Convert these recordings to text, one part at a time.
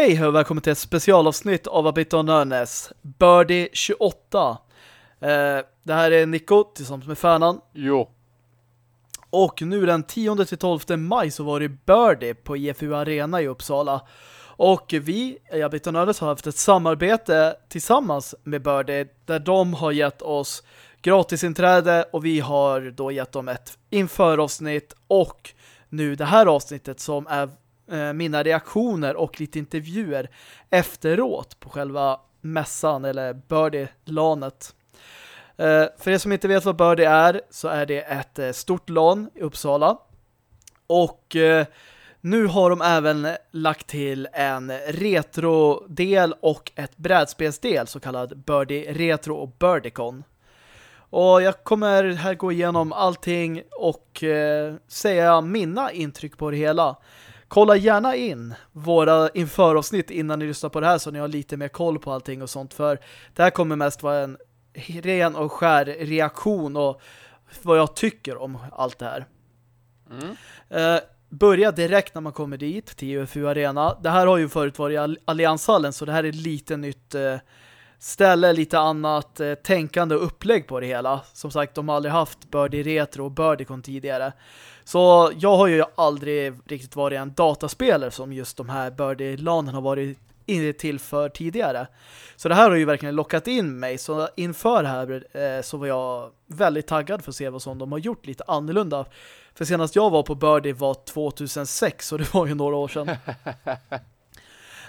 Okej, och välkommen till ett specialavsnitt av A Bit on Nörnes. Birdie 28. Eh, det här är Nico tillsammans med Färnan. Jo. Och nu den 10-12 maj så var det Birdie på IFU Arena i Uppsala. Och vi i A Bit on Nörnes har haft ett samarbete tillsammans med Birdie där de har gett oss gratisinträde och vi har då gett dem ett införavsnitt och nu det här avsnittet som är Eh, mina reaktioner och lite intervjuer efteråt på själva mässan eller Birdie-lanet. Eh, för er som inte vet vad Birdie är så är det ett eh, stort LAN i Uppsala. Och nu har de även lagt till en retro-del och ett brädspelsdel så kallad Birdie Retro och Birdicon. Och jag kommer här gå igenom allting och eh, säga mina intryck på det hela. Kolla gärna in våra införavsnitt innan ni lyssnar på det här så ni har lite mer koll på allting och sånt. För det här kommer mest vara en ren och skär reaktion och vad jag tycker om allt det här. Mm. Eh, börja direkt när man kommer dit till UFU Arena. Det här har ju förut varit i Allianshallen så det här är lite nytt eh, ställe, lite annat eh, tänkande och upplägg på det hela. Som sagt, de har aldrig haft Birdie Retro och Birdiecon tidigare. Så jag har ju aldrig riktigt varit en dataspelare som just de här Birdie-lanen har varit till för tidigare. Så det här har ju verkligen lockat in mig. Så inför det här eh, så var jag väldigt taggad för att se vad som de har gjort lite annorlunda. För senast jag var på Birdie var 2006 och det var ju några år sedan.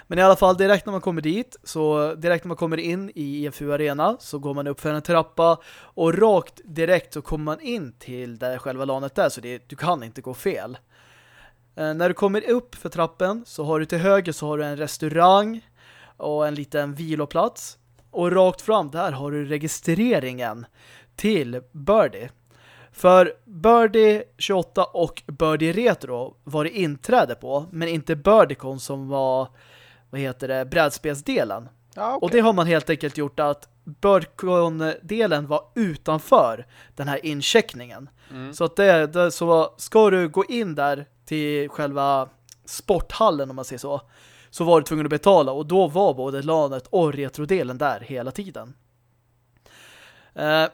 Men i alla fall, direkt när man kommer dit, så direkt när man kommer in i EFU Arena så går man upp för en trappa och rakt direkt så kommer man in till där själva lanet är så det, du kan inte gå fel. Eh, när du kommer upp för trappen så har du till höger så har du en restaurang och en liten viloplats. Och rakt fram där har du registreringen till Birdie. För Birdie 28 och Birdie Retro var det inträde på, men inte Birdiecon som var vad heter det, brädspelsdelen. Ja, Och det har man helt enkelt gjort att Birdcon-delen var utanför den här incheckningen. Mm. Så att det, det så ska du gå in där till själva sporthallen om man säger så så var du tvungen att betala och då var både lanet och retrodelen där hela tiden. Eh,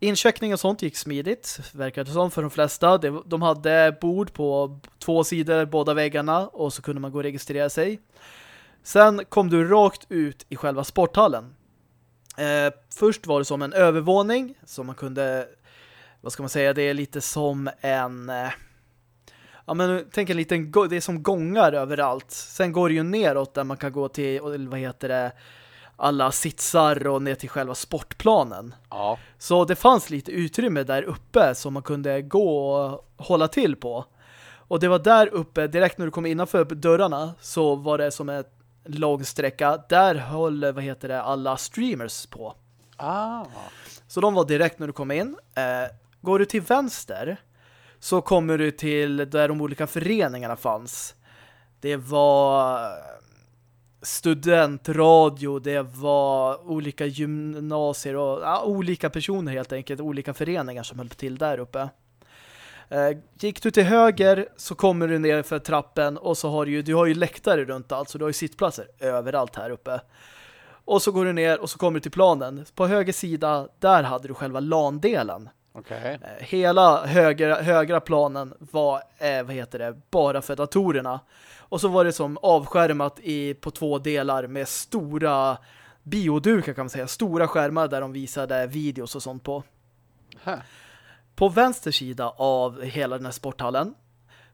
incheckning och sånt gick smidigt, verkade det som för de flesta. De hade bord på två sidor, båda väggarna och så kunde man gå och registrera sig. Sen kom du rakt ut i själva sporthallen. Eh, först var det som en övervåning som man kunde, vad ska man säga, det är lite som en... Eh, ja men tänk en liten, det är som gångar överallt. Sen går det ju neråt där man kan gå till, vad heter det, alla sitsar och ner till själva sportplanen. Ja. Så det fanns lite utrymme där uppe som man kunde gå och hålla till på. Och det var där uppe, direkt när du kom innanför dörrarna så var det som ett långsträcka. Där höll, vad heter det, alla streamers på. Ah. Så de var direkt när du kom in. Eh, går du till vänster så kommer du till där de olika föreningarna fanns. Det var studentradio, det var olika gymnasier och ja, olika personer helt enkelt, olika föreningar som höll till där uppe. Eh, gick du till höger så kommer du ner för trappen och så har du du har ju läktare runt allt så du har ju sittplatser överallt här uppe. Och så går du ner och så kommer du till planen. På höger sida, där hade du själva landelen. Okej. Eh, hela högra, högra planen var, eh, vad heter det, bara för datorerna. Och så var det som avskärmat i, på två delar med stora biodukar kan man säga. Stora skärmar där de visade videos och sånt på. Huh. På vänster sida av hela den här sporthallen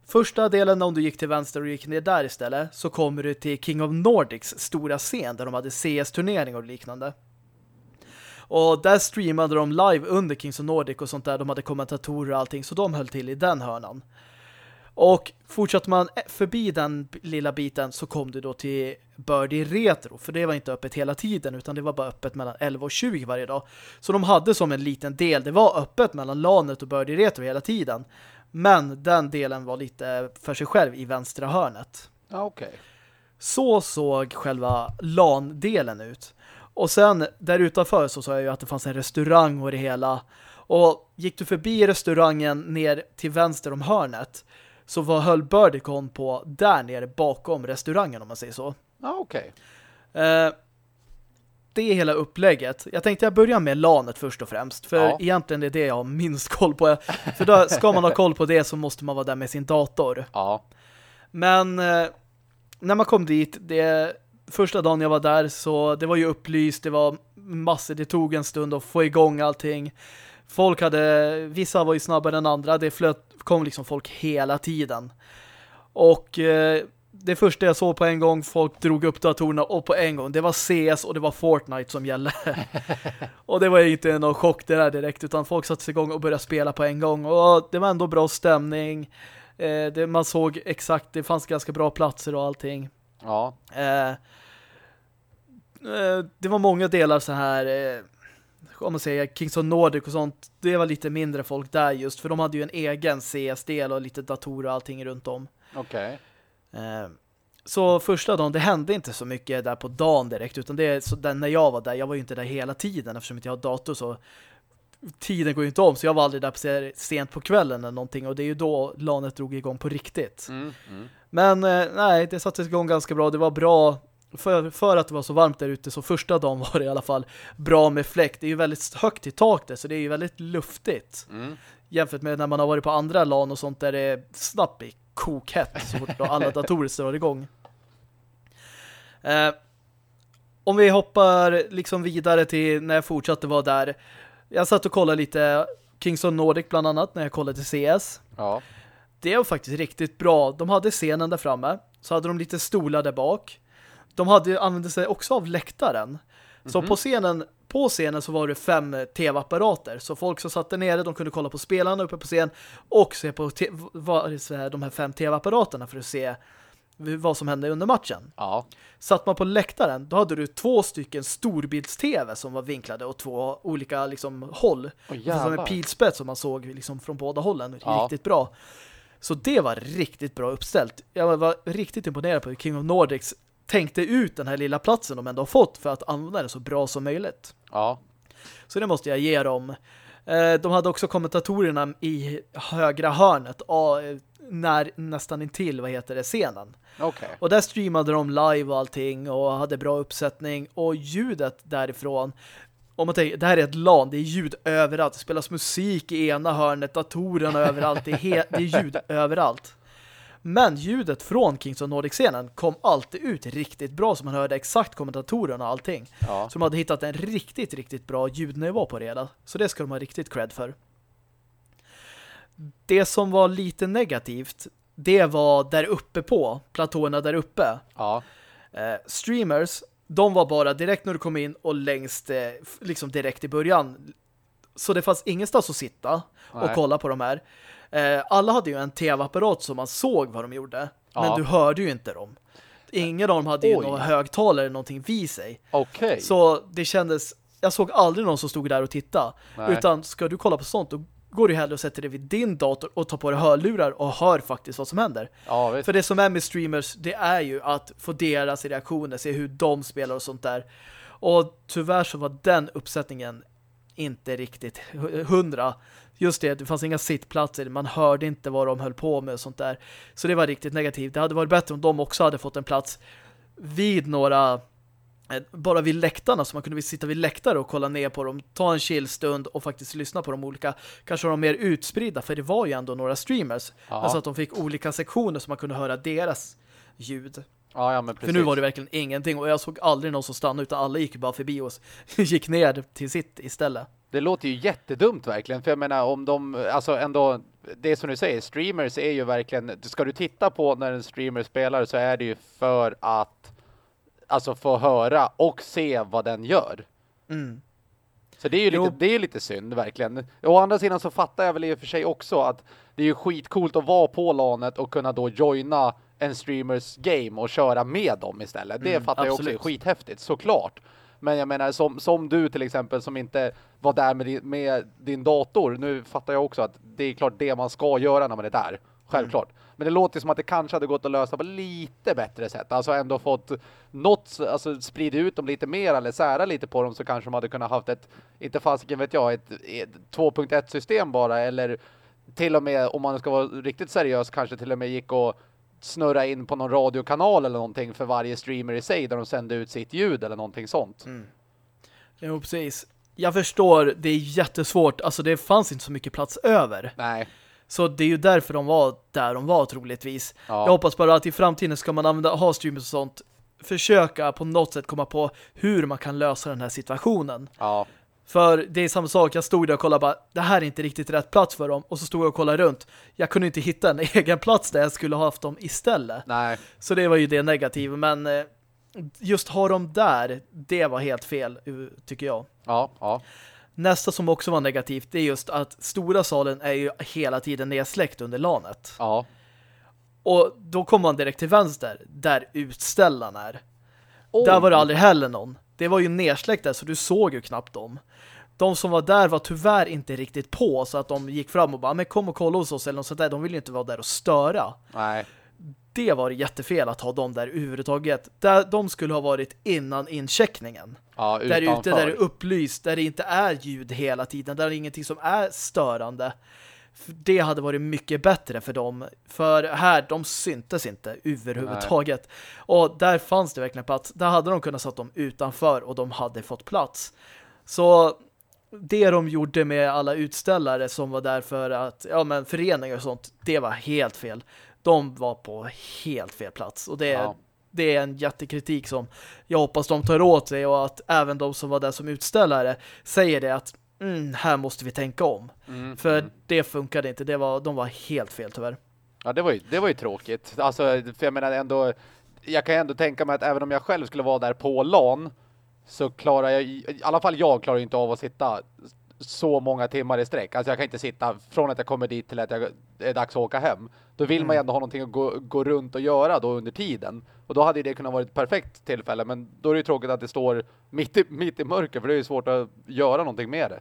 Första delen om du gick till vänster och gick ner där istället så kommer du till King of Nordics stora scen där de hade CS-turneringar och liknande. Och där streamade de live under Kings of Nordic och sånt där. De hade kommentatorer och allting så de höll till i den hörnan. Och fortsatte man förbi den lilla biten så kom du då till Birdie Retro. För det var inte öppet hela tiden utan det var bara öppet mellan 11 och 20 varje dag. Så de hade som en liten del, det var öppet mellan LANet och Birdie Retro hela tiden. Men den delen var lite för sig själv i vänstra hörnet. Ja, okej. Så såg själva LAN-delen ut. Och sen där utanför så sa jag ju att det fanns en restaurang och det hela. Och gick du förbi restaurangen ner till vänster om hörnet så var höll Birdicon på där nere bakom restaurangen om man säger så. Ja, okej. Eh, det är hela upplägget. Jag tänkte jag börjar med LANet först och främst. För Ja. egentligen är det jag har minst koll på. För då ska man ha koll på det så måste man vara där med sin dator. Ja. Men eh, när man kom dit, det första dagen jag var där så det var ju upplyst, det var massor, det tog en stund att få igång allting. Folk hade, vissa var ju snabbare än andra, det flöt, kom liksom folk hela tiden. Och eh, det första jag såg på en gång, folk drog upp datorerna och på en gång, det var CS och det var Fortnite som gällde. och det var ju inte någon chock det där direkt, utan folk satte sig igång och började spela på en gång. Och det var ändå bra stämning. Eh, det, man såg exakt, det fanns ganska bra platser och allting. Ja. Eh, eh, det var många delar så här eh, om man säger Kings of Nordic och sånt, det var lite mindre folk där just, för de hade ju en egen CS-del och lite datorer och allting runt om. Okej. Eh, så första dagen, det hände inte så mycket där på dagen direkt, utan det är så den när jag var där, jag var ju inte där hela tiden eftersom inte jag har dator så tiden går ju inte om, så jag var aldrig där på sent på kvällen eller någonting och det är ju då LANet drog igång på riktigt. Mm, mm. Men eh, nej, det sattes igång ganska bra. Det var bra för, för att det var så varmt där ute så första dagen var det i alla fall bra med fläkt. Det är ju väldigt högt i tak där så det är ju väldigt luftigt. Mm. Jämfört med när man har varit på andra LAN och sånt där det är snabbt i kokhett så fort alla datorer står igång. Eh, om vi hoppar liksom vidare till när jag fortsatte vara där. Jag satt och kollade lite Kings of Nordic bland annat när jag kollade till CS Ja. det var faktiskt riktigt bra. De hade scenen där framme. Så hade de lite stolar där bak. De hade använde sig också av läktaren. Så på scenen på scenen så var det fem tv-apparater. Så folk som satt där nere, de kunde kolla på spelarna uppe på scen och se på här, de här fem tv-apparaterna för att se vad som hände under matchen. Ja. Satt man på läktaren, då hade du två stycken storbilds-tv som var vinklade åt två olika liksom, håll. Åh, som en pilspets som man såg liksom, från båda hållen. Ja. Riktigt bra. Så det var riktigt bra uppställt. Jag var, var riktigt imponerad på hur King of Nordics tänkte ut den här lilla platsen de ändå har fått för att använda den så bra som möjligt. Ja. Så det måste jag ge dem. Eh, De hade också kommentatorerna i högra hörnet när, nästan intill, vad heter det, scenen. Okej. Och där streamade de live och allting och hade bra uppsättning och ljudet därifrån om man tänker, det här är ett LAN, det är ljud överallt. Det spelas musik i ena hörnet, datorerna överallt, det är, det är ljud överallt. Men ljudet från Kings of Nordic-scenen kom alltid ut riktigt bra så man hörde exakt kommentatorerna och allting. Ja. Så de hade hittat en riktigt, riktigt bra ljudnivå på hela. Så det ska de ha riktigt cred för. Det som var lite negativt, det var där uppe på, platåerna där uppe. Ja. Eh, streamers, de var bara direkt när du kom in och längst, eh, liksom direkt i början. Så det fanns ingenstans att sitta och Nej. kolla på de här. Eh, alla hade ju en tv-apparat så man såg vad de gjorde. Men Ja. du hörde ju inte dem. Ingen av dem hade ju Oj. några högtalare eller någonting vid sig. Okej. Så det kändes, jag såg aldrig någon som stod där och tittade. Nej. Utan ska du kolla på sånt, då går du hellre och sätter dig vid din dator och tar på dig hörlurar och hör faktiskt vad som händer. Ja. För det som är med streamers, det är ju att få deras reaktioner, se hur de spelar och sånt där. Och tyvärr så var den uppsättningen inte riktigt hu- hundra. Just det, det fanns inga sittplatser, man hörde inte vad de höll på med och sånt där. Så det var riktigt negativt. Det hade varit bättre om de också hade fått en plats vid några eh, bara vid läktarna så man kunde sitta vid läktare och kolla ner på dem, ta en chillstund och faktiskt lyssna på de olika, kanske de mer utspridda, för det var ju ändå några streamers. Ja. Alltså att de fick olika sektioner så man kunde höra deras ljud. Ja, ja, men. För nu var det verkligen ingenting och jag såg aldrig någon som stannade utan alla gick bara förbi och gick ner till sitt istället. Det låter ju jättedumt verkligen. För jag menar om de, alltså ändå, det som du säger, streamers är ju verkligen, ska du titta på när en streamer spelar så är det ju för att, alltså få höra och se vad den gör. Mm. Så det är ju Jo. lite, det är lite synd verkligen. Å andra sidan så fattar jag väl i och för sig också att det är ju skitcoolt att vara på lanet och kunna då joina en streamers game och köra med dem istället. Det Mm, fattar jag också är absolut. skithäftigt, såklart. Men jag menar som, som du till exempel som inte var där med din, med din dator. Nu fattar jag också att det är klart det man ska göra när man är där. Självklart. Men det låter som att det kanske hade gått att lösa på lite bättre sätt. Alltså ändå fått något, alltså sprida ut dem lite mer eller sära lite på dem så kanske de hade kunnat haft ett, inte fasiken vet jag, ett, ett 2.1 system bara eller till och med om man ska vara riktigt seriös kanske till och med gick och snurra in på någon radiokanal eller någonting för varje streamer i sig där de sände ut sitt ljud eller någonting sånt. Mm. Jo, precis. Jag förstår, det är jättesvårt. Alltså det fanns inte så mycket plats över. Nej. Så det är ju därför de var där de var troligtvis. Ja. Jag hoppas bara att i framtiden ska man använda ha streamers och sånt försöka på något sätt komma på hur man kan lösa den här situationen. Ja. För det är samma sak, jag stod där och kollade bara, det här är inte riktigt rätt plats för dem. Och så stod jag och kollade runt. Jag kunde inte hitta en egen plats där jag skulle ha haft dem istället. Nej. Så det var ju det negativa, men eh, just ha dem där, det var helt fel, tycker jag. Ja, ja. Nästa som också var negativt, det är just att stora salen är ju hela tiden nedsläckt under lanet. Ja. Och då kommer man direkt till vänster, där utställaren är. Oj. Där var det aldrig heller någon. Det var ju nedsläckt där, så du såg ju knappt dem. De som var där var tyvärr inte riktigt på, så att de gick fram och bara, men kom och kolla hos oss eller något sånt där. De vill ju inte vara där och störa. Nej. Det var jättefel att ha dem där överhuvudtaget. Där de skulle ha varit innan incheckningen. Ja, Där ute, där det är upplyst, där det inte är ljud hela tiden, där det är ingenting som är störande. Det hade varit mycket bättre för dem. För här, de syntes inte överhuvudtaget. Och där fanns det verkligen plats. Där hade de kunnat satt dem utanför och de hade fått plats. Så det de gjorde med alla utställare som var där för att, ja men föreningar och sånt, det var helt fel. De var på helt fel plats. Och det, Ja. det är en jättekritik som jag hoppas de tar åt sig och att även de som var där som utställare säger det att mm, här måste vi tänka om. Mm, För mm. det funkade inte. Det var, de var helt fel tyvärr. Ja, det var ju, det var ju tråkigt. Alltså, för jag menar ändå, jag kan ändå tänka mig att även om jag själv skulle vara där på LAN så klarar jag, i alla fall jag klarar inte av att sitta så många timmar i sträck. Alltså jag kan inte sitta från att jag kommer dit till att jag är dags att åka hem. Då vill man ju ändå ha någonting att gå, gå runt och göra då under tiden. Och då hade det kunnat vara ett perfekt tillfälle. Men då är det ju tråkigt att det står mitt i, mitt i mörker för det är ju svårt att göra någonting med det.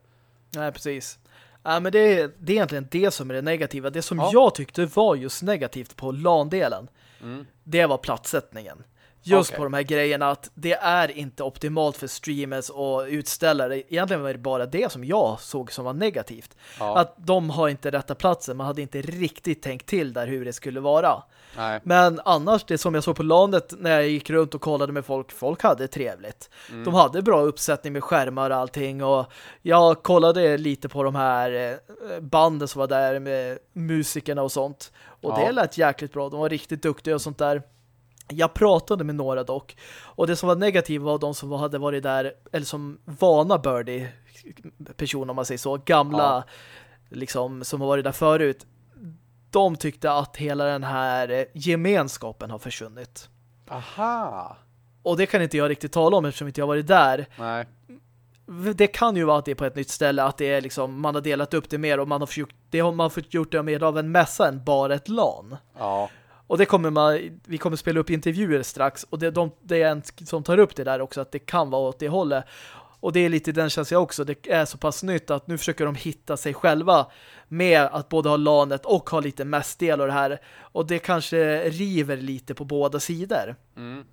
Nej, precis. Ja, men det, är- det är egentligen det som är det negativa. Det som Ja. jag tyckte var just negativt på LAN-delen, Mm. det var platssättningen. Just Okej. på de här grejerna att det är inte optimalt för streamers och utställare. Egentligen var det bara det som jag såg som var negativt. Ja. Att de har inte rätta platsen. Man hade inte riktigt tänkt till där hur det skulle vara. Nej. Men annars, det som jag såg på landet när jag gick runt och kollade med folk, folk hade trevligt. Mm. De hade bra uppsättning med skärmar och allting och jag kollade lite på de här eh, banden som var där med musikerna och sånt. Och Ja. det lät jäkligt bra. De var riktigt duktiga och sånt där. Jag pratade med några dock. Och det som var negativt var de som hade varit där, eller som vana birdie personer om man säger så, gamla Ja. liksom som har varit där förut. De tyckte att hela den här gemenskapen har försvunnit. Aha. Och det kan inte jag riktigt tala om eftersom inte jag har varit där. Nej. Det kan ju vara att det är på ett nytt ställe, att det är liksom, man har delat upp det mer och man har fått, det har man fått gjort det mer av en mässa än bara ett LAN. Ja. Och det kommer man, vi kommer spela upp intervjuer strax och det, de, det är en som tar upp det där också att det kan vara åt det hållet. Och det är lite den känslan jag också, det är så pass nytt att nu försöker de hitta sig själva med att både ha lanet och ha lite mässdel och det här. Och det kanske river lite på båda sidor. Mm.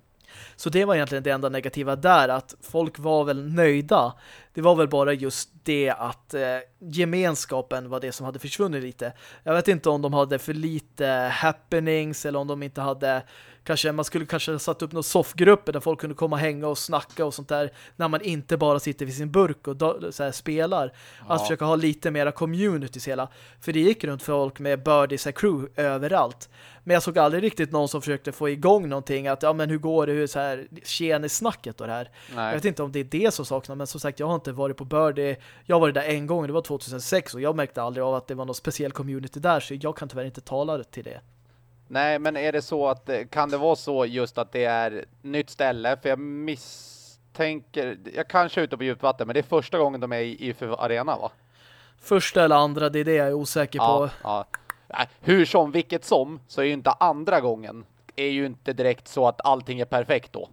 Så det var egentligen det enda negativa där, att folk var väl nöjda. Det var väl bara just det att eh, gemenskapen var det som hade försvunnit lite. Jag vet inte om de hade för lite happenings eller om de inte hade kanske, man skulle kanske ha satt upp några soffgrupper där folk kunde komma och hänga och snacka och sånt där när man inte bara sitter vid sin burk och här, spelar. Ja. Att försöka ha lite mera communities hela. För det gick runt folk med birdies och crew överallt. Men jag såg aldrig riktigt någon som försökte få igång någonting att ja men hur går det, hur så här tjän snacket och det här. Jag Nej. vet inte om det är det som saknas men som sagt jag har inte varit på Birdie. Jag varit där en gång, det var 2006 och jag märkte aldrig av att det var någon speciell community där så jag kan tyvärr inte tala till det. Nej, men är det så att eh, kan det vara så just att det är nytt ställe? För jag misstänker, jag kanske är ute på djupt vatten, men det är första gången de är i IFU Arena va? Första eller andra, det är det jag är osäker Ja, på. ja. Hur som, vilket som, så är ju inte andra gången är ju inte direkt så att allting är perfekt då.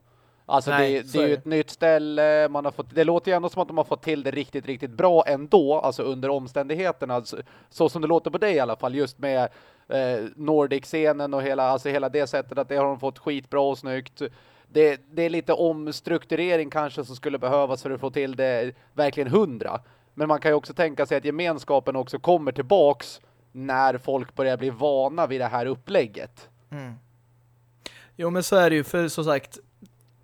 Alltså Nej, det, så det är ju ett nytt ställe, man har fått, det låter ju ändå som att de har fått till det riktigt, riktigt bra ändå, alltså under omständigheterna, alltså, så som det låter på dig i alla fall, just med eh, Nordic-scenen och hela, alltså hela det sättet att det har de fått skitbra och snyggt. Det, det är lite omstrukturering kanske som skulle behövas för att få till det verkligen hundra. Men man kan ju också tänka sig att gemenskapen också kommer tillbaks när folk börjar bli vana vid det här upplägget. Mm. Jo, men så är det ju. För som sagt,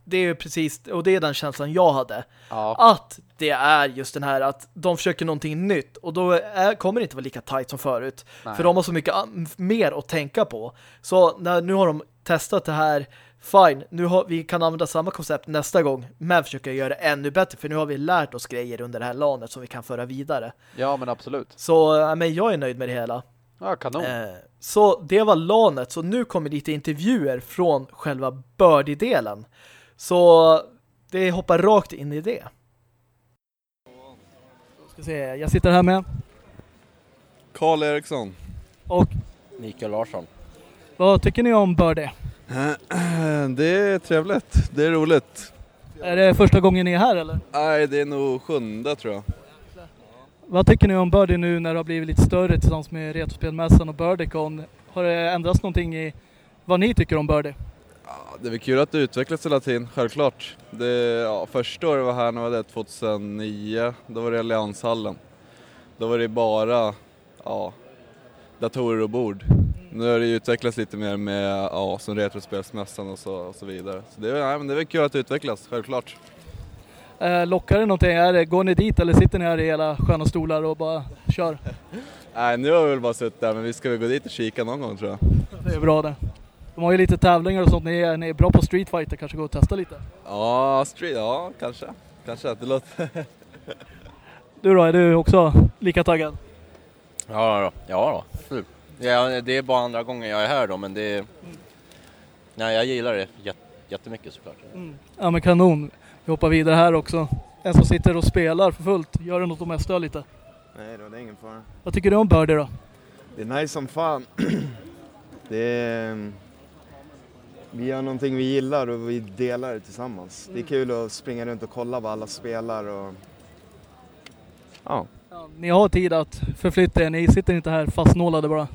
det är ju precis, och det är den känslan jag hade. Ja. Att det är just den här att de försöker någonting nytt. Och då är, kommer det inte vara lika tight som förut. Nej. För de har så mycket mer att tänka på. Så när, nu har de testat det här fine, nu har, vi kan använda samma koncept nästa gång men försöka göra det ännu bättre för nu har vi lärt oss grejer under det här lanet som vi kan föra vidare. ja, men absolut. Så äh, men jag är nöjd med det hela. Ja, kanon. Eh, så det var lanet. Så nu kommer lite intervjuer från själva birdie-delen. Så det hoppar rakt in i det. Ska se, jag sitter här med. Karl Eriksson. Och Mikael Larsson. vad tycker ni om birdie? Det är trevligt, det är roligt. Är det första gången ni är här eller? Nej, det är nog sjunde tror jag. Vad tycker ni om birdie nu när det har blivit lite större tillsammans med Retrospelmässan och Birdiecon? Har det ändrats någonting i vad ni tycker om birdie? Det är väl kul att det utvecklas hela tiden, självklart. Det, ja, första året var här, när var det 2009, då var det Allianshallen. Då var det bara ja, datorer och bord. Nu har det ju utvecklats lite mer med ja, som Retrospelsmässan och så, och så vidare. Så det, är, nej, men det är väl kul att det utvecklas, självklart. Eh, lockar det någonting? Är det, går ni dit eller sitter ni här i hela sköna stolar och bara kör? Nej, nu har vi väl bara suttit där, men vi ska väl gå dit och kika någon gång tror jag. Det är bra det. De har ju lite tävlingar och sånt. Ni är, ni är bra på Street Fighter, kanske gå och testa lite. Ja, street, ja kanske. Kanske, det låter... Du då, är du också lika taggad? Ja då, ja då, absolut. Ja, det är bara andra gången jag är här då, men det... Nej, jag gillar det jät jättemycket såklart. Ja men kanon. Vi hoppar vidare här också. En som sitter och spelar för fullt. Gör det något om jag stör lite? Nej då, det är ingen fara. Vad tycker du om birdie då? Det är nice som fan. det är... Vi gör någonting vi gillar och vi delar det tillsammans. Det är kul att springa runt och kolla vad alla spelar och... Ja. Ja, ni har tid att förflytta er. Ni sitter inte här fastnålade bara.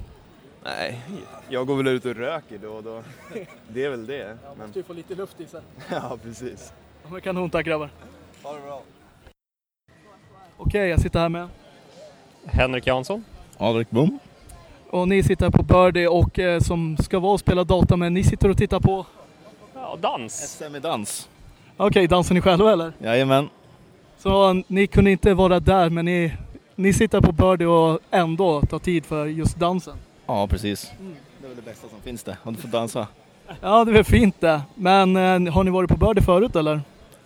Nej, jag går väl ut och röker då och då. Det är väl det. Men... Du får lite luft i sig. Ja, precis. Ja, men kanon, tack grabbar. Ha det bra. Okej, jag sitter här med. Henrik Jansson. Adrik Bom. Och ni sitter på Birdie och eh, som ska vara och spela data men ni sitter och tittar på... Ja, dans. SM i dans. Okej, dansar ni själva eller? Jajamän. Så ni kunde inte vara där men ni, ni sitter på Birdie och ändå tar tid för just dansen. Ja, precis. Det är väl det bästa som finns det. Om du får dansa. Ja, det är väl fint det. Men eh, har ni varit på Birdie förut eller?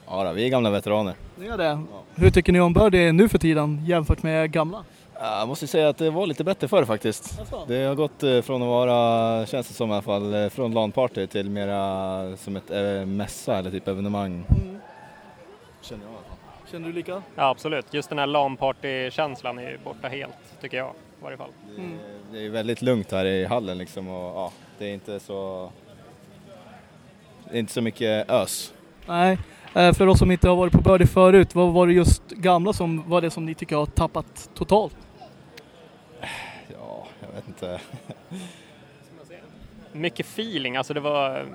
Ja, då, vi är gamla veteraner. Ni är det? Hur tycker ni om Birdie nu för tiden jämfört med gamla? Ja, Jag måste säga att det var lite bättre förr faktiskt. Alltså. Det har gått eh, från att vara, känns det som i alla fall, eh, från LAN-party till mera som ett eh, mässa eller typ evenemang. Känner jag i alla fall. Känner du lika? Ja, absolut. Just den här LAN-party-känslan är ju borta helt, tycker jag i varje fall. Det, det är väldigt lugnt här i hallen liksom och ja, det är inte så... Det är inte så mycket ös. Nej, för oss som inte har varit på Birdie förut, vad var det just gamla som var det som ni tycker har tappat totalt? Ja, jag vet inte. Mycket feeling, alltså det var...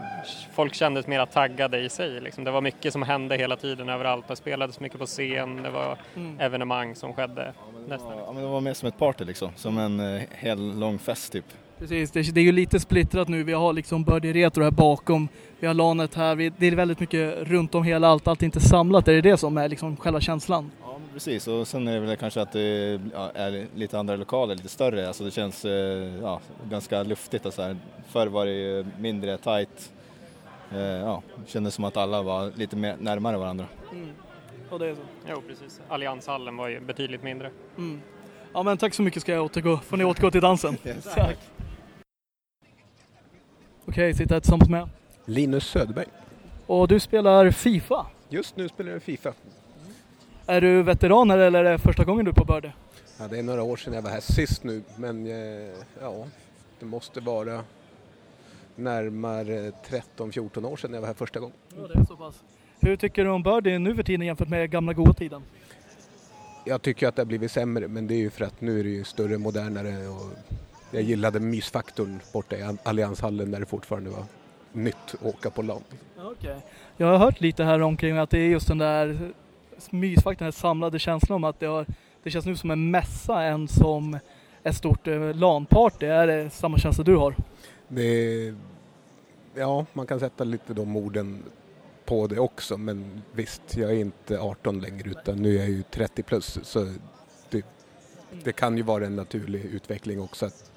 Folk kändes mera taggade i sig liksom. Det var mycket som hände hela tiden överallt. Det spelades mycket på scen, det var evenemang som skedde. Ja, men det var mer som ett party liksom, som en eh, hel lång fest typ. Precis, det, det är ju lite splittrat nu. Vi har liksom Birdie Retro här bakom. Vi har LANet här. Vi, det är väldigt mycket runt om hela allt. Allt är inte samlat. Är det det som är liksom själva känslan? Ja, precis. Och sen är det väl kanske att det ja, är lite andra lokaler, lite större. Alltså det känns eh, ja, ganska luftigt och så här. Förr var det ju mindre tight. Eh, ja, det kändes som att alla var lite mer närmare varandra. Ja, det är så. Jo, precis. Allianshallen var ju betydligt mindre. Mm. Ja, men tack så mycket ska jag återgå. Får ni återgå till dansen. Tack. Okej, sitter här tillsammans med. Linus Söderberg. Och du spelar Fifa. Just nu spelar jag Fifa. Är du veteran här eller är det första gången du är på Birdie? Ja, det är några år sedan jag var här sist nu, men eh, ja, det måste vara närmare 13-14 år sedan jag var här första gången. Ja, det är så pass. Hur tycker du om Birdie nu för tiden jämfört med gamla goda tiden? Jag tycker att det har blivit sämre, men det är ju för att nu är det ju större, modernare och jag gillade mysfaktorn borta i Allianshallen där det fortfarande var nytt att åka på land. Okej. Jag har hört lite här omkring att det är just den där mysfaktorn, den samlade känslan om att det, har, det känns nu som en mässa än som ett stort eh, LAN-party. Är det samma känsla du har? Det, ja, man kan sätta lite de orden på det också men visst, jag är inte 18 längre utan nu är jag ju 30 plus så det, det kan ju vara en naturlig utveckling också att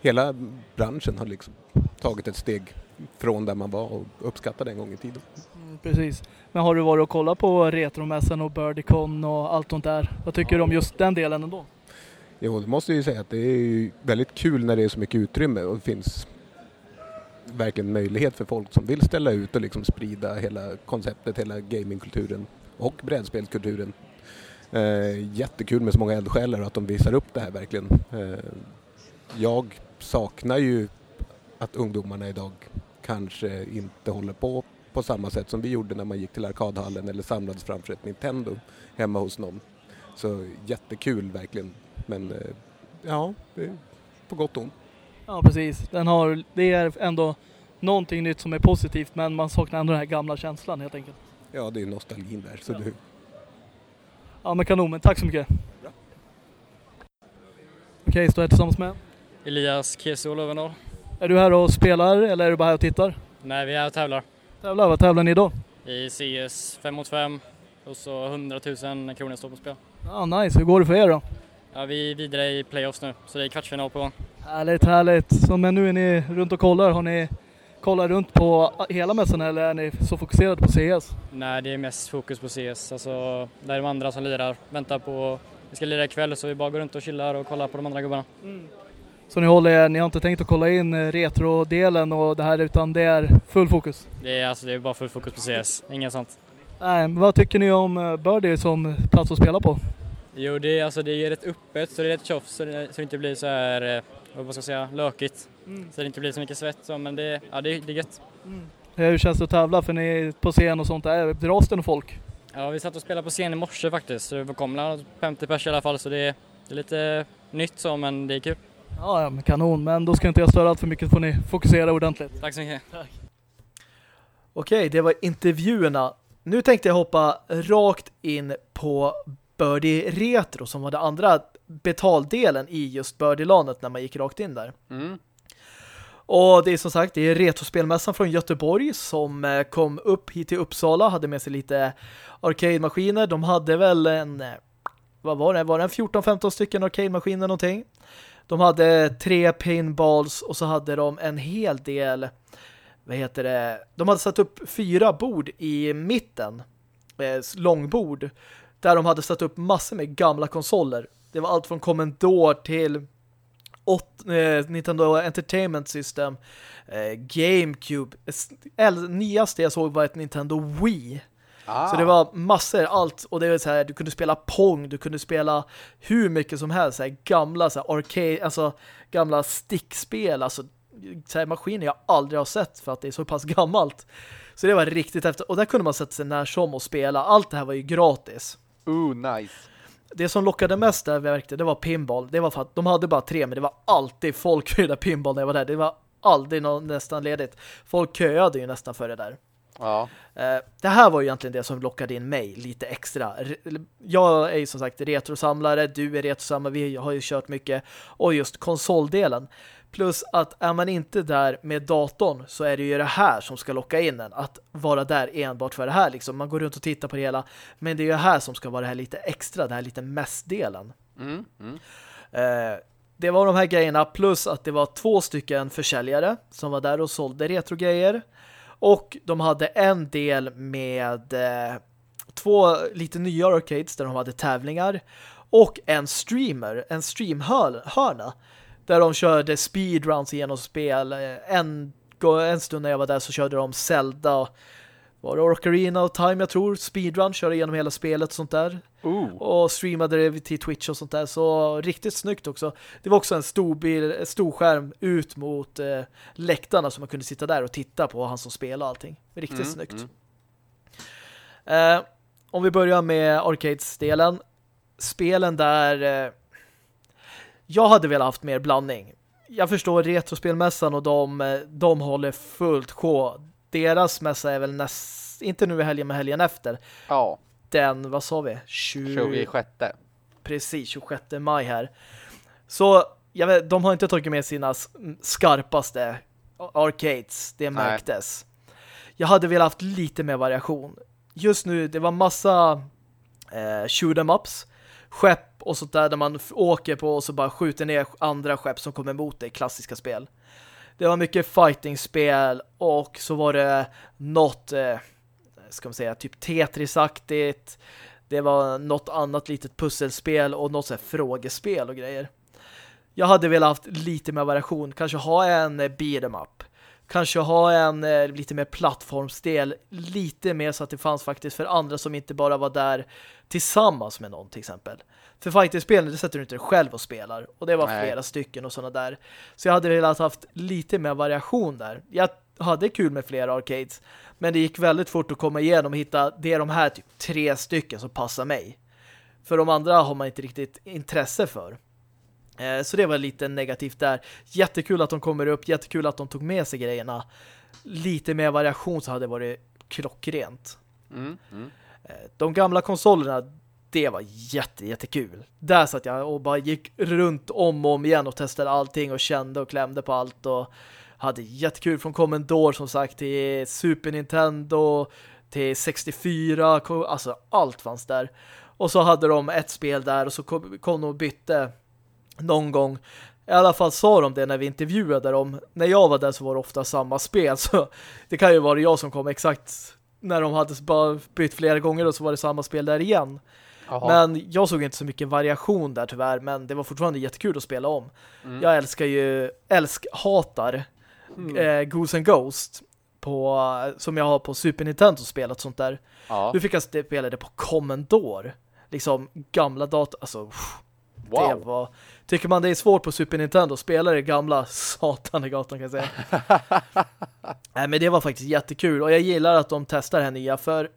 hela branschen har liksom tagit ett steg från där man var och uppskattade en gång i tiden. Mm, precis. Men har du varit och kollat på Retromässan och Birdicon och allt sånt där? Vad tycker du om just den delen ändå? Jo, det måste jag ju säga att det är ju väldigt kul när det är så mycket utrymme och det finns verkligen möjlighet för folk som vill ställa ut och liksom sprida hela konceptet, hela gamingkulturen och brädspelskulturen. Eh, jättekul med så många eldsjälar och att de visar upp det här verkligen. Eh, jag saknar ju att ungdomarna idag kanske inte håller på på samma sätt som vi gjorde när man gick till arkadhallen eller samlades framför ett Nintendo hemma hos någon. Så jättekul verkligen. Men eh, ja, på gott och ont. Ja, precis. Den har, det är ändå någonting nytt som är positivt men man saknar ändå den här gamla känslan helt enkelt. Ja, det är nostalgin där. Så Ja. det, Ja men kanon, men tack så mycket. Okej, står jag tillsammans med. Elias Lövendahl. Är du här och spelar eller är du bara här och tittar? Nej, vi är här och tävlar Tävlar, vad tävlar ni idag? i CS 5 mot 5 och så 100 000 kronor står på spel. Ja, nice. Hur går det för er då? Ja, vi är vidare i playoffs nu, så det är kvartsfinal på gång. Härligt, härligt. Så men nu är ni runt och kollar. Har ni kollat runt på hela mässan eller är ni så fokuserade på CS? Nej, det är mest fokus på CS. Alltså, det är de andra som lirar. Väntar på... Vi ska lira ikväll så vi bara går runt och chillar och kollar på de andra gubbarna. Så ni håller er, ni har inte tänkt att kolla in eh, retrodelen och det här utan det är full fokus? Det är, alltså, det är bara full fokus på CS, inget sånt. Nej, men vad tycker ni om eh, Birdie som plats att spela på? Jo, det är, alltså, det är rätt öppet så det är rätt tjofs så det, så det inte blir så här, eh, vad ska jag säga, lökigt. Så det inte blir så mycket svett så, men det, ja, det, det är gött. Hur känns det att tävla? För ni är på scen och sånt där. Dras det folk? Ja, vi satt och spelade på scen i morse faktiskt, så det kom väl 50 pers i alla fall, så det är, det är lite nytt så, men det är kul. Ja, ja, men kanon. Men då ska inte jag störa allt för mycket. får ni fokusera ordentligt. Tack så mycket. Okej, det var intervjuerna. Nu tänkte jag hoppa rakt in på Birdie Retro som var det andra betaldelen i just Birdie-lanet när man gick rakt in där. Mm. Och det är som sagt, det är Retrospelmässan från Göteborg som eh, kom upp hit till Uppsala, hade med sig lite arcade-maskiner. De hade väl en, eh, vad var det? Var det en 14-15 stycken arcade-maskiner någonting? De hade tre pinballs och så hade de en hel del vad heter det? De hade satt upp fyra bord i mitten. Eh, långbord. Där de hade satt upp massor med gamla konsoler. Det var allt från Commodore till 8, eh, Nintendo Entertainment System, eh, GameCube. El, nyaste jag såg var ett Nintendo Wii. Ah. Så det var massor, allt. Och det var så här, du kunde spela Pong, du kunde spela hur mycket som helst. Så här, gamla så här, arcade, alltså gamla stickspel, alltså så här, maskiner jag aldrig har sett för att det är så pass gammalt. Så det var riktigt efter. Och där kunde man sätta sig när som och spela. Allt det här var ju gratis. Ooh, nice. Det som lockade mest där verkligen, det var pinball. Det var för att de hade bara tre, men det var alltid folk där pinball när jag var där. Det var aldrig någon, nästan ledigt. Folk köade ju nästan för det där. Ja. Eh, det här var ju egentligen det som lockade in mig lite extra. Jag är ju som sagt retrosamlare, du är retrosamlare, vi har ju kört mycket. Och just konsoldelen. Plus att är man inte där med datorn så är det ju det här som ska locka in en. Att vara där enbart för det här. Liksom. Man går runt och tittar på det hela. Men det är ju här som ska vara det här lite extra, det här lite mestdelen. Mm. Mm. Eh, det var de här grejerna plus att det var två stycken försäljare som var där och sålde retrogrejer. Och de hade en del med eh, två lite nya arcades där de hade tävlingar. Och en streamer, en streamhörna. Där de körde speedruns genom spel. Eh, en, en stund när jag var där så körde de Zelda. Var det Ocarina of Time jag tror. Speedrun, körde igenom hela spelet och sånt där. Ooh. Och streamade det till Twitch och sånt där. Så riktigt snyggt också. Det var också en stor, bil, stor skärm ut mot eh, läktarna så man kunde sitta där och titta på han som spelar och allting. Riktigt Mm, snyggt. mm. Eh, om vi börjar med arcades-delen. Spelen där... Eh, jag hade velat haft mer blandning. Jag förstår retrospelmässan och de, eh, de håller fullt sjå. Deras mässa är väl näst, inte nu i helgen men helgen efter. Ja, Den, vad sa vi? 20 26. precis 26 maj här. Så jag vet, de har inte tagit med sina skarpaste arcades. Det Nej. märktes. Jag hade velat haft lite mer variation. Just nu, det var massa eh, shoot 'em ups, skepp och sånt där där man åker på och så bara skjuter ner andra skepp som kommer emot dig, klassiska spel. Det var mycket fighting-spel och så var det något, eh, ska man säga, typ Tetris-aktigt. Det var något annat litet pusselspel och något så här frågespel och grejer. Jag hade velat haft lite mer variation. Kanske ha en eh, beat'em up. Kanske ha en eh, lite mer plattformsdel. Lite mer så att det fanns faktiskt för andra som inte bara var där tillsammans med någon till exempel. För fighting-spelen, det sätter du inte dig själv och spelar. Och det var Nej. flera stycken och sådana där. Så jag hade velat haft lite mer variation där. Jag hade kul med flera arcades. Men det gick väldigt fort att komma igenom och hitta det är de här typ tre stycken som passar mig. För de andra har man inte riktigt intresse för. Eh, Så det var lite negativt där. Jättekul att de kommer upp, jättekul att de tog med sig grejerna. Lite mer variation så hade det varit klockrent. Mm, mm. Eh, De gamla konsolerna, det var jätte, jättekul. Där satt jag och bara gick runt om och om igen och testade allting och kände och klämde på allt och hade jättekul från Commodore som sagt till Super Nintendo till 64, ko- alltså allt fanns där. Och så hade de ett spel där och så kom, kom de och bytte någon gång. I alla fall sa de det när vi intervjuade dem. När jag var där så var det ofta samma spel så det kan ju vara jag som kom exakt när de hade bara bytt flera gånger och så var det samma spel där igen. Jaha. Men jag såg inte så mycket variation där tyvärr, men det var fortfarande jättekul att spela om. Mm. Jag älskar ju, älsk, hatar eh, Goose and Ghost på, som jag har på Super Nintendo spelat sånt där. ja. Nu fick jag spela det på Commodore. Liksom gamla dator, alltså pff, det Wow. var, tycker man det är svårt på Super Nintendo spela det gamla satan i gatan kan jag säga. Nej men det var faktiskt jättekul och jag gillar att de testar här nya för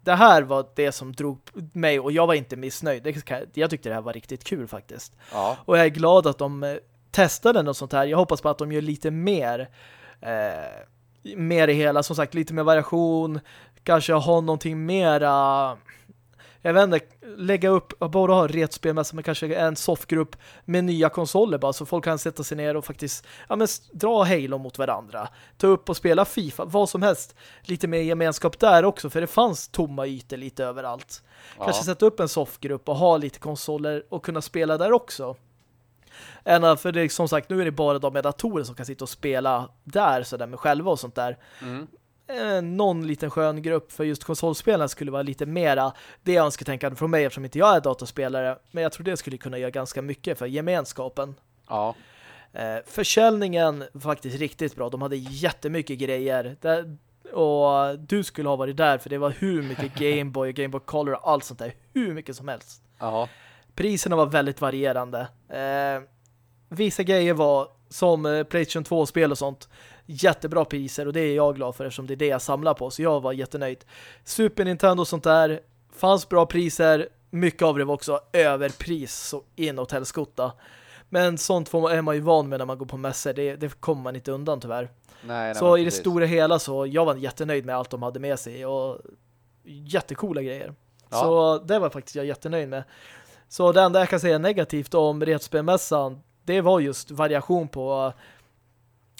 det här var det som drog mig och jag var inte missnöjd. Jag tyckte det här var riktigt kul faktiskt. Ja. Och jag är glad att de eh, testade något sånt här. Jag hoppas på att de gör lite mer eh, mer i hela, som sagt, lite mer variation. Kanske ha någonting mera jag vet inte, lägga upp, bara ha retspel med men kanske en softgrupp med nya konsoler bara så folk kan sätta sig ner och faktiskt ja, men, dra Halo mot varandra. Ta upp och spela FIFA, vad som helst. Lite mer gemenskap där också, för det fanns tomma ytor lite överallt. Kanske Ja. sätta upp en softgrupp och ha lite konsoler och kunna spela där också. Än för det är som sagt, nu är det bara de med datorer som kan sitta och spela där så där med själva och sånt där. Mm. Eh, någon liten skön grupp för just konsolspelarna skulle vara lite mera det jag önsketänkande från mig eftersom inte jag är dataspelare. Men jag tror det skulle kunna göra ganska mycket för gemenskapen. Ja. Eh, försäljningen var faktiskt riktigt bra. De hade jättemycket grejer. Där, och du skulle ha varit där för det var hur mycket Gameboy och Game Boy Color och allt sånt där. Hur mycket som helst. Ja. Priserna var väldigt varierande. Eh, vissa grejer var som eh, PlayStation 2-spel och sånt. Jättebra priser och det är jag glad för eftersom det är det jag samlar på. Så jag var jättenöjd. Super Nintendo och sånt där fanns bra priser. Mycket av det var också överpris så inåt helskotta. Men sånt får man, är man ju van med när man går på mässor. Det, det kommer man inte undan tyvärr. Nej, så i det precis. stora hela så jag var jättenöjd med allt de hade med sig och jättecoola grejer. Ja. Så det var faktiskt jag jättenöjd med. Så det enda jag kan säga negativt om retspelmässan det var just variation på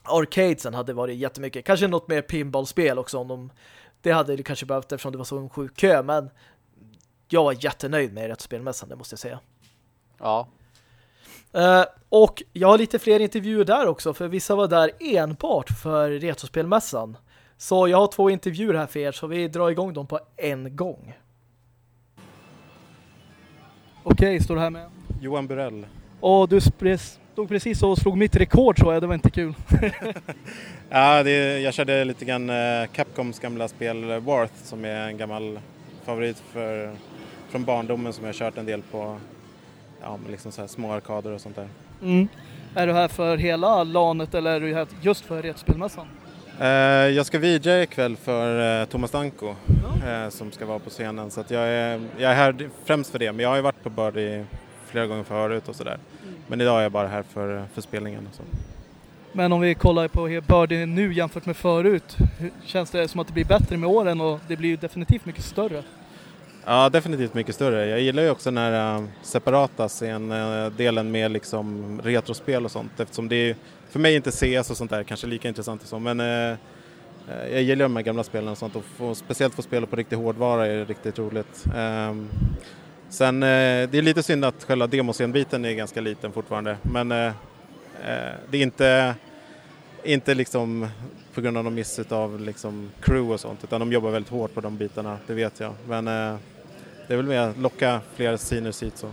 arcadesen hade varit jättemycket. Kanske något mer pinballspel också om de, det hade det kanske behövt eftersom det var så en sjuk kö men jag var jättenöjd med retspelmässan det måste jag säga. Ja. Eh, och jag har lite fler intervjuer där också för vissa var där enbart för retrospelmässan. Så jag har två intervjuer här för er så vi drar igång dem på en gång. Okej, står det här med. Johan Burell. Och du stod precis och slog mitt rekord tror jag, det var inte kul. Ja, det, jag körde lite grann eh, Capcoms gamla spel eh, Warth som är en gammal favorit för, från barndomen som jag kört en del på ja, liksom så små arkader och sånt där. Mm. Är du här för hela LANet eller är du här just för retspelmässan? Eh, jag ska VJ ikväll för eh, Thomas Danko eh, som ska vara på scenen så jag, är, jag är här främst för det men jag har ju varit på Birdie flera gånger förut och sådär. Men idag är jag bara här för, för spelningen. Så. Men om vi kollar på Birdie nu jämfört med förut, känns det som att det blir bättre med åren och det blir ju definitivt mycket större? Ja, definitivt mycket större. Jag gillar ju också den här eh, separata scen-delen eh, med liksom retrospel och sånt eftersom det är för mig inte CS och sånt där kanske lika intressant och så men eh, jag gillar de här gamla spelen och sånt och få, speciellt få spela på riktig hårdvara är riktigt roligt. Ehm, sen det är lite synd att själva demoscenbiten är ganska liten fortfarande men det är inte inte liksom på grund av någon miss av liksom crew och sånt utan de jobbar väldigt hårt på de bitarna, det vet jag. Men det är väl mer att locka fler senior seats. Och.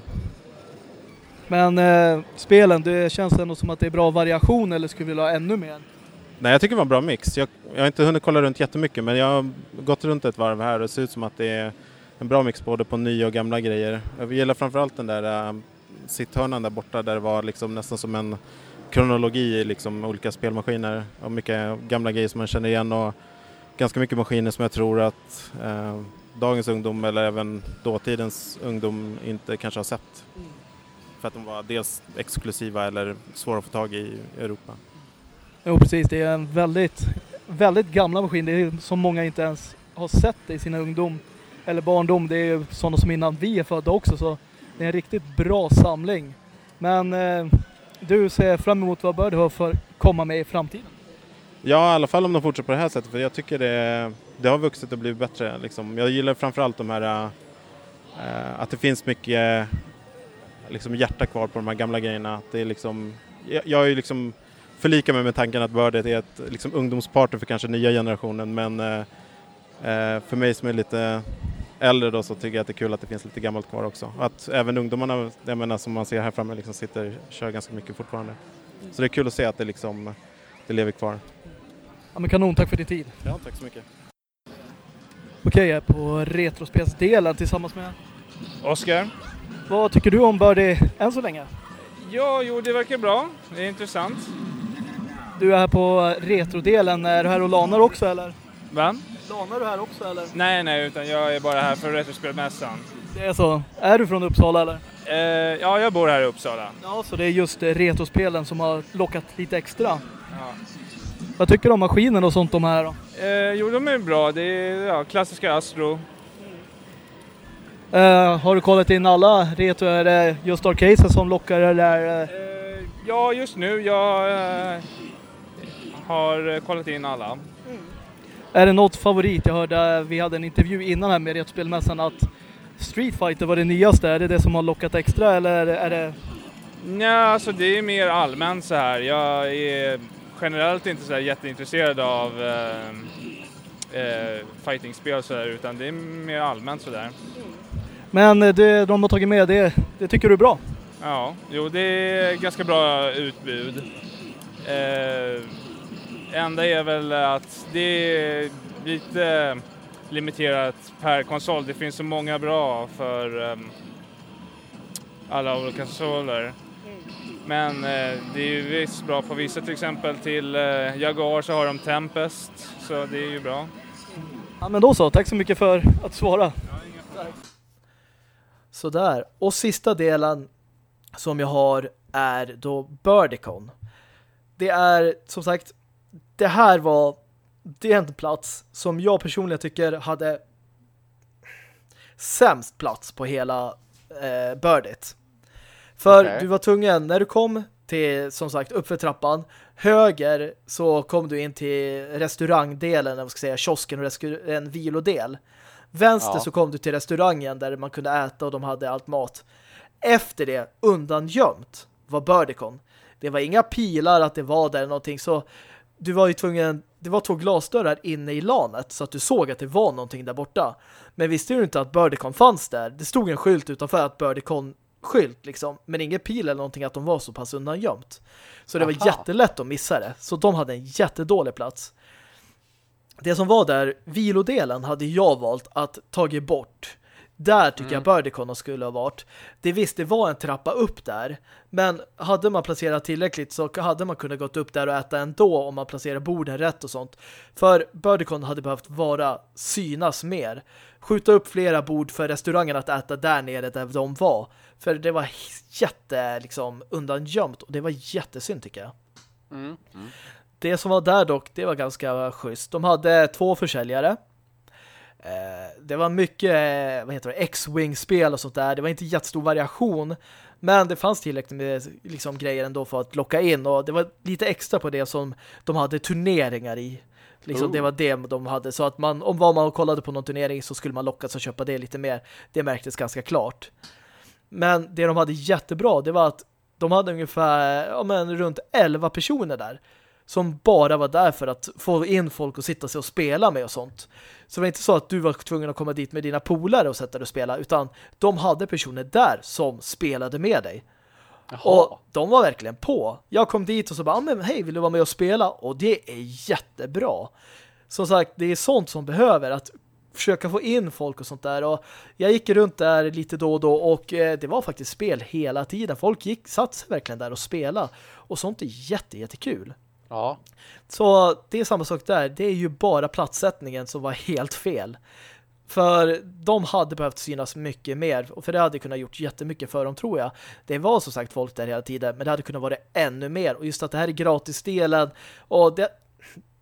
Men eh, spelen, det känns ändå som att det är bra variation eller skulle du vilja ha ännu mer? Nej, jag tycker det var en bra mix. Jag, jag har inte hunnit kolla runt jättemycket men jag har gått runt ett varv här och det ser ut som att det är en bra mix både på nya och gamla grejer. Jag gillar framförallt den där äh, sitthörnan där borta där det var liksom nästan som en kronologi i liksom olika spelmaskiner och mycket gamla grejer som man känner igen och ganska mycket maskiner som jag tror att eh, dagens ungdom eller även dåtidens ungdom inte kanske har sett. Mm. För att de var dels exklusiva eller svåra att få tag i Europa. Jo precis, det är en väldigt, väldigt gamla maskin. Det är som många inte ens har sett i sina ungdom eller barndom. Det är sådana som innan vi är födda också så det är en riktigt bra samling. Men eh, du ser fram emot vad bör du ha för komma med i framtiden? Ja, i alla fall om de fortsätter på det här sättet. För jag tycker det, det har vuxit och blivit bättre. Liksom. Jag gillar framförallt de här, äh, äh att det finns mycket liksom, hjärta kvar på de här gamla grejerna. Det är liksom, jag, jag är liksom förlikar mig med tanken att Birdet är ett liksom, ungdomsparty för kanske nya generationen. Men äh, äh, för mig som är lite äldre då så tycker jag att det är kul att det finns lite gammalt kvar också. Att även ungdomarna, jag menar som man ser här framme, liksom sitter och kör ganska mycket fortfarande. Så det är kul att se att det liksom, det lever kvar. Ja men kanon, tack för din tid. Ja, tack så mycket. Okej, jag är på Retrospelsdelen tillsammans med Oskar. Vad tycker du om Birdie än så länge? Ja, jo det verkar bra. Det är intressant. Du är här på Retrodelen. Är du här och lanar också eller? Va? Lanar du här också eller? Nej, nej, utan jag är bara här för Retrospelmässan. Det är så. Är du från Uppsala eller? Eh, ja, jag bor här i Uppsala. Ja, så det är just Retrospelen som har lockat lite extra. Ja. Vad tycker du om maskinen och sånt de här då? Eh, jo, de är bra. Det är ja, klassiska Astro. Eh, har du kollat in alla retro? Är det just Arcade som lockar eller? Eh, ja, just nu. Jag eh, har kollat in alla. Mm. Är det något favorit? Jag hörde, vi hade en intervju innan här med Retrospelmässan att Street Fighter var det nyaste. Är det det som har lockat extra eller är det? Nej, alltså det är mer allmänt så här. Jag är generellt inte så här jätteintresserad av eh, eh, fightingspel så där, utan det är mer allmänt så där. Men det de har tagit med, det, det tycker du är bra? Ja, jo det är ganska bra utbud. Eh, enda är väl att det är lite limiterat per konsol. Det finns så många bra för um, alla olika konsoler. Men eh, det är ju visst bra på vissa, till exempel till eh, Jaguar så har de Tempest, så det är ju bra. Ja men då så, tack så mycket för att svara. Ja, Sådär, och sista delen som jag har är då Birdicon. Det är som sagt, det här var det är en plats som jag personligen tycker hade sämst plats på hela eh, Birdit. För okay. du var tvungen, när du kom till, som sagt, uppför trappan, höger så kom du in till restaurangdelen, jag ska säga kiosken och en vilodel. Vänster ja. så kom du till restaurangen där man kunde äta och de hade allt mat. Efter det, undangömt, var Birdicon. Det var inga pilar att det var där någonting, så du var ju tvungen, det var två glasdörrar inne i lanet så att du såg att det var någonting där borta. Men visste du inte att Birdicon fanns där? Det stod en skylt utanför att Birdicon skylt liksom, men ingen pil eller någonting att de var så pass undangömt. Så det Aha. var jättelätt att missa det. Så de hade en jättedålig plats. Det som var där, vilodelen hade jag valt att tagit bort. Där tycker mm. jag Birdicon skulle ha varit. Det visst, det var en trappa upp där. Men hade man placerat tillräckligt så hade man kunnat gått upp där och äta ändå om man placerar borden rätt och sånt. För Birdicon hade behövt vara synas mer. Skjuta upp flera bord för restaurangen att äta där nere där de var. För det var jätte liksom undangömt och det var jättesynd tycker jag. Mm. Mm. Det som var där dock, det var ganska schysst. De hade två försäljare. Eh, det var mycket eh, vad heter det, X-Wing-spel och sånt där. Det var inte jättestor variation. Men det fanns tillräckligt med liksom, grejer ändå för att locka in. Och det var lite extra på det som de hade turneringar i. Liksom, Oh. Det var det de hade. Så att man, om var man kollade på någon turnering så skulle man lockas att köpa det lite mer. Det märktes ganska klart. Men det de hade jättebra, det var att de hade ungefär ja, men, runt 11 personer där som bara var där för att få in folk och sitta sig och spela med och sånt. Så det var inte så att du var tvungen att komma dit med dina polare och sätta dig och spela, utan de hade personer där som spelade med dig. Och de var verkligen på. Jag kom dit och så bara, ah, men hej, vill du vara med och spela? Och det är jättebra. Som sagt, det är sånt som behöver att försöka få in folk och sånt där. Och jag gick runt där lite då och då och eh, det var faktiskt spel hela tiden. Folk gick, satt sig verkligen där och spela. Och sånt är jätte, jättekul. Ja. Så det är samma sak där. Det är ju bara platssättningen som var helt fel. För de hade behövt synas mycket mer. Och för det hade kunnat gjort jättemycket för dem tror jag. Det var som sagt folk där hela tiden. Men det hade kunnat vara ännu mer. Och just att det här är gratisdelen. Och det,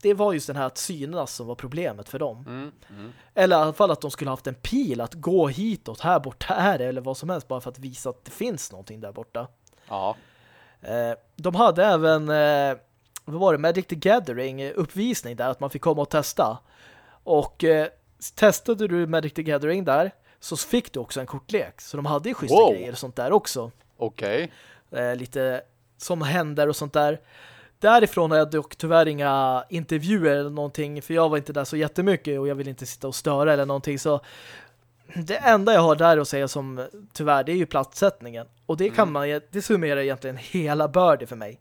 det var just den här att synas som var problemet för dem. Mm. Mm. Eller i alla fall att de skulle haft en pil att gå hitåt, här bort, här eller vad som helst. Bara för att visa att det finns någonting där borta. Ja. Eh, de hade även eh, vad var det, Magic the Gathering eh, uppvisning där att man fick komma och testa. Och eh, testade du Magic the Gathering där så fick du också en kortlek. Så de hade ju schyssta Wow. grejer och sånt där också. Okej. Eh, lite som händer och sånt där. Därifrån har jag dock tyvärr inga intervjuer eller någonting för jag var inte där så jättemycket och jag vill inte sitta och störa eller någonting så det enda jag har där att säga som tyvärr det är ju platssättningen och det kan man det summerar egentligen hela Birdie för mig.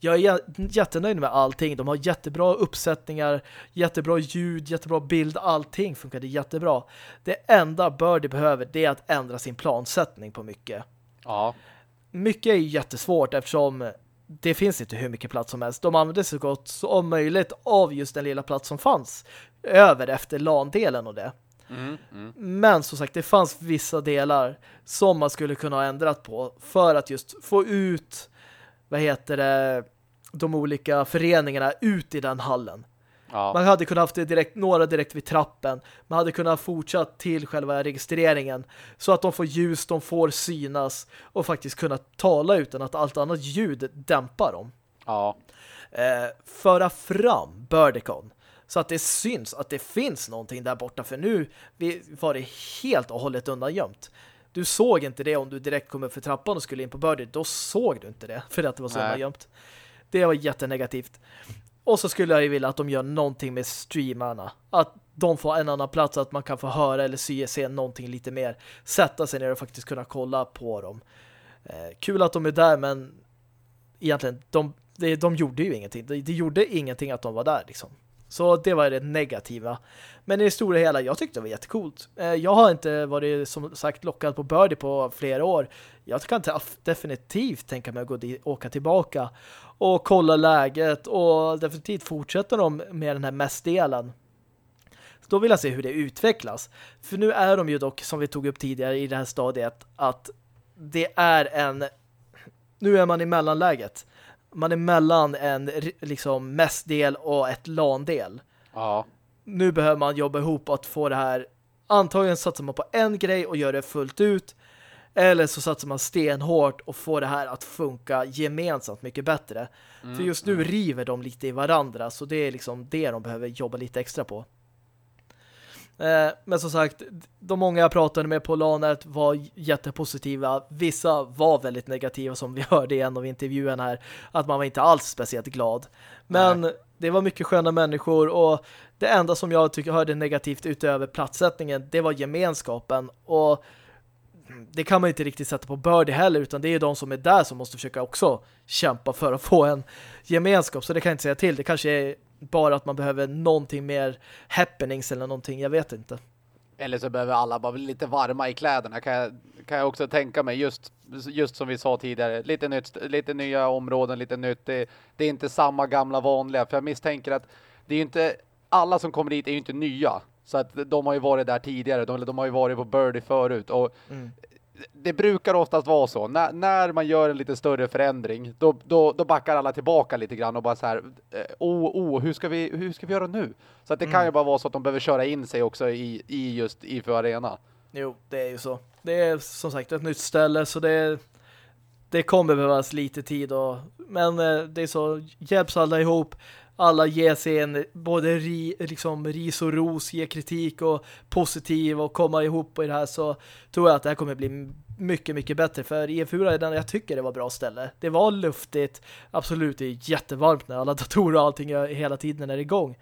Jag är jä- jättenöjd med allting. De har jättebra uppsättningar, jättebra ljud, jättebra bild, allting funkade jättebra. Det enda Birdie behöver det är att ändra sin plansättning på mycket Ja. mycket är jättesvårt eftersom det finns inte hur mycket plats som helst. De använde så gott som möjligt av just den lilla plats som fanns över efter LAN-delen och det. Mm. Mm. Men som sagt, det fanns vissa delar som man skulle kunna ha ändrat på för att just få ut vad heter det de olika föreningarna ut i den hallen. Ja. Man hade kunnat haft direkt, några direkt vid trappen. Man hade kunnat fortsatt till själva registreringen så att de får ljus, de får synas och faktiskt kunna tala utan att allt annat ljud dämpar dem. Ja. Eh, föra fram Birdicon så att det syns att det finns någonting där borta för nu vi- var det helt och hållet undangömt. Du såg inte det om du direkt kom upp för trappan och skulle in på Birdie. Då såg du inte det för att det var så Nej. undangömt. Det var jättenegativt. Och så skulle jag ju vilja att de gör någonting med streamarna. Att de får en annan plats att man kan få höra eller se, se någonting lite mer. Sätta sig ner och faktiskt kunna kolla på dem. Eh, kul att de är där men egentligen, de, de, de gjorde ju ingenting. De, de gjorde ingenting att de var där liksom. Så det var det negativa. Men i det stora hela, jag tyckte det var jättekult. Eh, jag har inte varit som sagt lockad på Birdie på flera år. Jag kan definitivt tänka mig att gå dit, åka tillbaka och kolla läget och definitivt fortsätta de med den här mässdelen. Då vill jag se hur det utvecklas. För nu är de ju dock, som vi tog upp tidigare i det här stadiet, att det är en... Nu är man i mellanläget. Man är mellan en liksom mässdel och ett LAN-del. Ja. Nu behöver man jobba ihop att få det här... Antagligen satsar man på en grej och gör det fullt ut. Eller så satsar man stenhårt och får det här att funka gemensamt mycket bättre. Mm, För just nu river de lite i varandra så det är liksom det de behöver jobba lite extra på. Eh, Men som sagt, de många jag pratade med på LANet var jättepositiva. Vissa var väldigt negativa som vi hörde i en av intervjuerna här. Att man var inte alls speciellt glad. Men det var mycket sköna människor och det enda som jag tycker hörde negativt utöver platssättningen, det var gemenskapen. Och det kan man inte riktigt sätta på Birdie heller utan det är ju de som är där som måste försöka också kämpa för att få en gemenskap. Så det kan jag inte säga till. Det kanske är bara att man behöver någonting mer happenings eller någonting. Jag vet inte. Eller så behöver alla bara bli lite varma i kläderna kan jag, kan jag också tänka mig. Just, just som vi sa tidigare. Lite, nytt, lite nya områden, lite nytt. Det, det är inte samma gamla vanliga. För jag misstänker att det är ju inte alla som kommer dit är ju inte nya. Så att de har ju varit där tidigare. De, de har ju varit på Birdie förut. Och Mm. Det brukar oftast vara så. När, när man gör en lite större förändring, då, då, då backar alla tillbaka lite grann och bara så här, eh, oh, oh, hur ska vi, hur ska vi göra nu? Så att det kan Mm. ju bara vara så att de behöver köra in sig också i, i just IFU Arena. Jo, det är ju så. Det är som sagt ett nytt ställe så det, det kommer behövas lite tid. Och, men eh, det är så, hjälps alla ihop. Alla ger sig en både ri, liksom, ris och ros, ger kritik och positiv och komma ihop i det här så tror jag att det här kommer bli mycket, mycket bättre. För e IFU är den jag tycker det var bra ställe. Det var luftigt, absolut, det är jättevarmt när alla datorer och allting hela tiden är igång.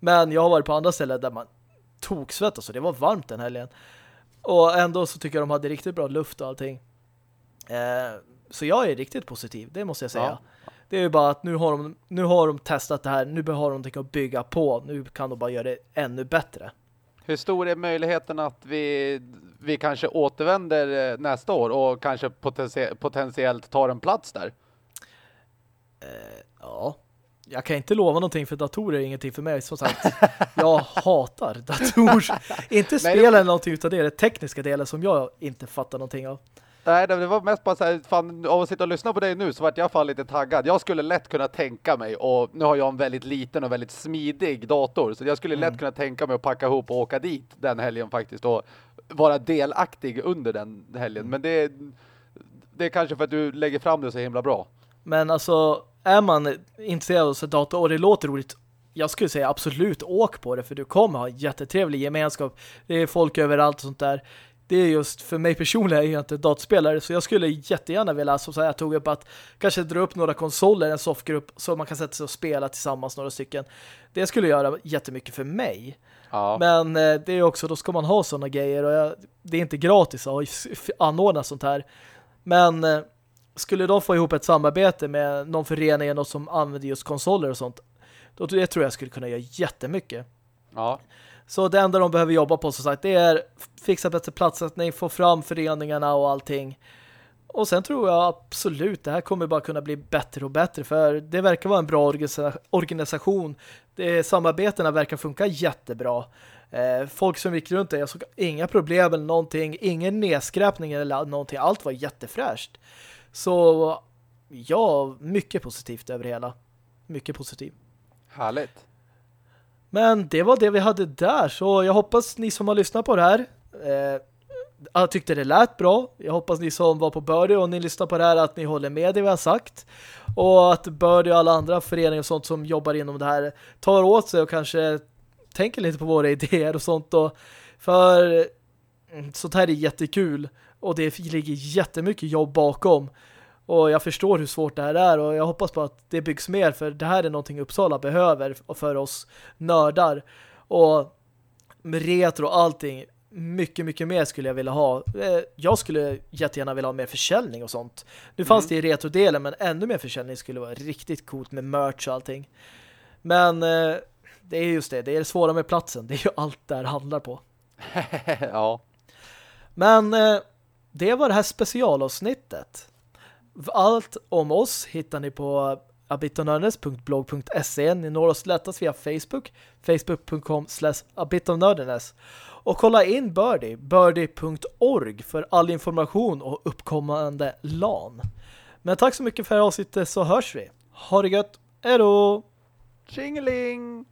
Men jag har varit på andra ställen där man tog svett, så alltså, det var varmt den helgen. Och ändå så tycker jag de hade riktigt bra luft och allting. Eh, så jag är riktigt positiv, det måste jag säga. Det är ju bara att nu har, de, nu har de testat det här, nu har de någonting att bygga på. Nu kan de bara göra det ännu bättre. Hur stor är möjligheten att vi, vi kanske återvänder eh, nästa år och kanske potentie- potentiellt tar en plats där? Ja, jag kan inte lova någonting för datorer är ingenting för mig. Som sagt, jag hatar datorer. inte spel eller någonting utan det är det tekniska delen som jag inte fattar någonting av. Nej, det var mest bara så här, fan, av att sitta och lyssna på dig nu så vart jag fan lite taggad. Jag skulle lätt kunna tänka mig, och nu har jag en väldigt liten och väldigt smidig dator, så jag skulle lätt kunna tänka mig att packa ihop och åka dit den helgen faktiskt och vara delaktig under den helgen. Men det, det är kanske för att du lägger fram det så himla bra. Men alltså, är man intresserad av sig dator och det låter roligt, jag skulle säga absolut åk på det för du kommer ha jättetrevlig gemenskap. Det är folk överallt och sånt där. Det är just, för mig personligen är jag inte dataspelare så jag skulle jättegärna vilja, som jag tog upp att kanske dra upp några konsoler, en softgrupp så man kan sätta sig och spela tillsammans några stycken. Det skulle göra jättemycket för mig. Ja. Men eh, det är också, då ska man ha sådana grejer och jag, det är inte gratis att anordna sånt här. Men eh, skulle de få ihop ett samarbete med någon förening eller något som använder just konsoler och sånt, då det tror jag skulle kunna göra jättemycket. Ja. Så det enda de behöver jobba på som sagt, det är fixa bättre platssättning, få fram föreningarna och allting. Och sen tror jag absolut det här kommer bara kunna bli bättre och bättre för det verkar vara en bra organisation. Det, samarbetena verkar funka jättebra. Eh, folk som gick runt det, jag såg inga problem eller någonting, ingen nedskräpning eller någonting. Allt var jättefräscht. Så ja, mycket positivt över det hela. Mycket positivt. Härligt. Men det var det vi hade där. Så jag hoppas ni som har lyssnat på det här eh, jag tyckte det lät bra. Jag hoppas ni som var på Börde och ni lyssnar på det här att ni håller med det vi har sagt. Och att Börde och alla andra föreningar och sånt som jobbar inom det här tar åt sig och kanske tänker lite på våra idéer och sånt. Då. för mm, sånt här är jättekul. Och det ligger jättemycket jobb bakom. Och jag förstår hur svårt det här är och jag hoppas på att det byggs mer för det här är någonting Uppsala behöver för oss nördar. Och med retro och allting mycket, mycket mer skulle jag vilja ha. Eh, Jag skulle jättegärna vilja ha mer försäljning och sånt. Nu fanns det i retrodelen men ännu mer försäljning skulle vara riktigt coolt med merch och allting. Men eh, det är just det, det är det svåra med platsen. Det är ju allt där handlar på. ja. Men eh, det var det här specialavsnittet. Allt om oss hittar ni på abitonördenes.blog.se Ni når oss lättast via Facebook facebook.com slash abitonördenes och kolla in Birdie birdie.org för all information och uppkommande LAN. Men tack så mycket för det här avsnittet så hörs vi. Ha det gött. Hej då! Tjingeling!